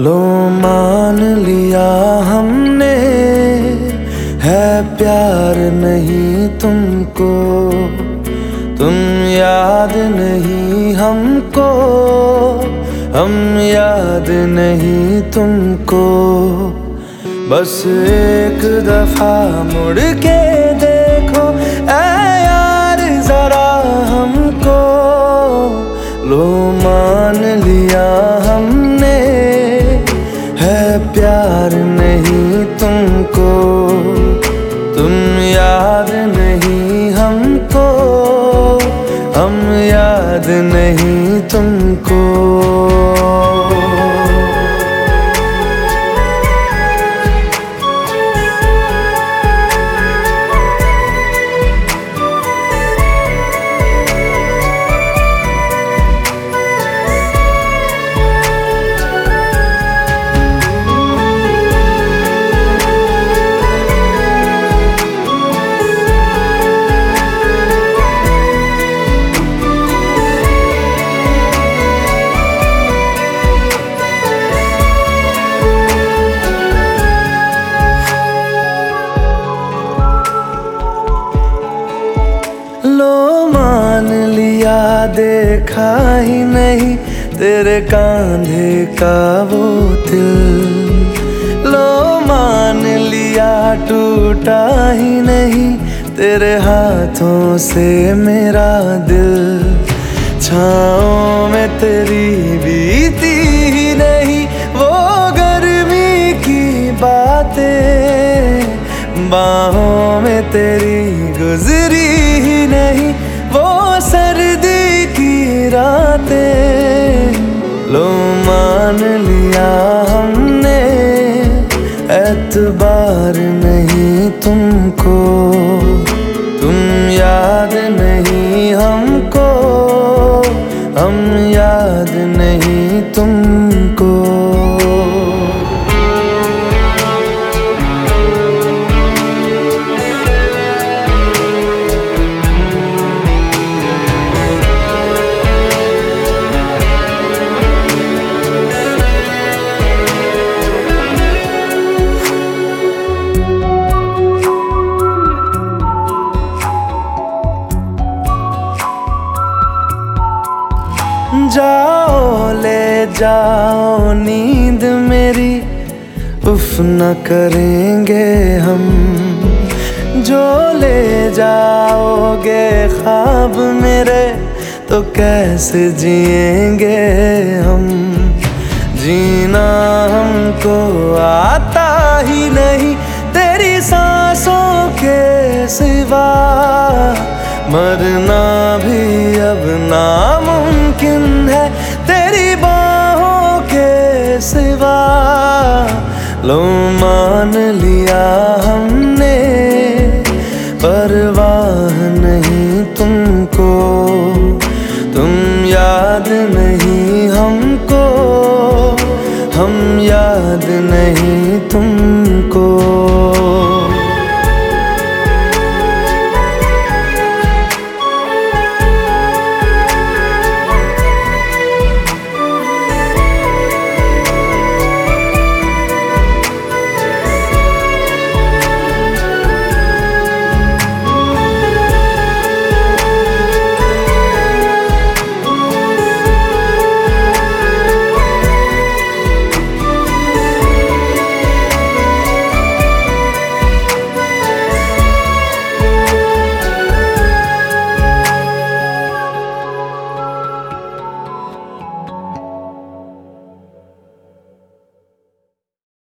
लो मान लिया हमने, है प्यार नहीं तुमको, तुम याद नहीं हमको, हम याद नहीं तुमको। बस एक दफ़ा मुड़ के देखो प्यार नहीं तुमको तुम याद नहीं हमको हम याद नहीं तुमको। देखा ही नहीं, तेरे कांधे का वो दिल। लो मान लिया, टूटा ही नहीं, तेरे हाथों से मेरा दिल। छाओ में तेरी बीती ही नहीं, वो गर्मी की बातें। बाहों में तेरी गुजरी ही नहीं मान लिया हमने एतबार नहीं तुमको। जाओ, ले जाओ, नींद मेरी। उफ, न करेंगे हम। जो ले जाओगे ख्वाब मेरे तो कैसे जिएँगे हम? जीना हमको आता ही नहीं। तेरी सांसों के सिवा मरना भी अब नामुमकिन है। तेरी बाहों के सिवा लो मान लिया हमने, परवाह नहीं तुमको, तुम याद नहीं हमको, हम याद नहीं तुमको।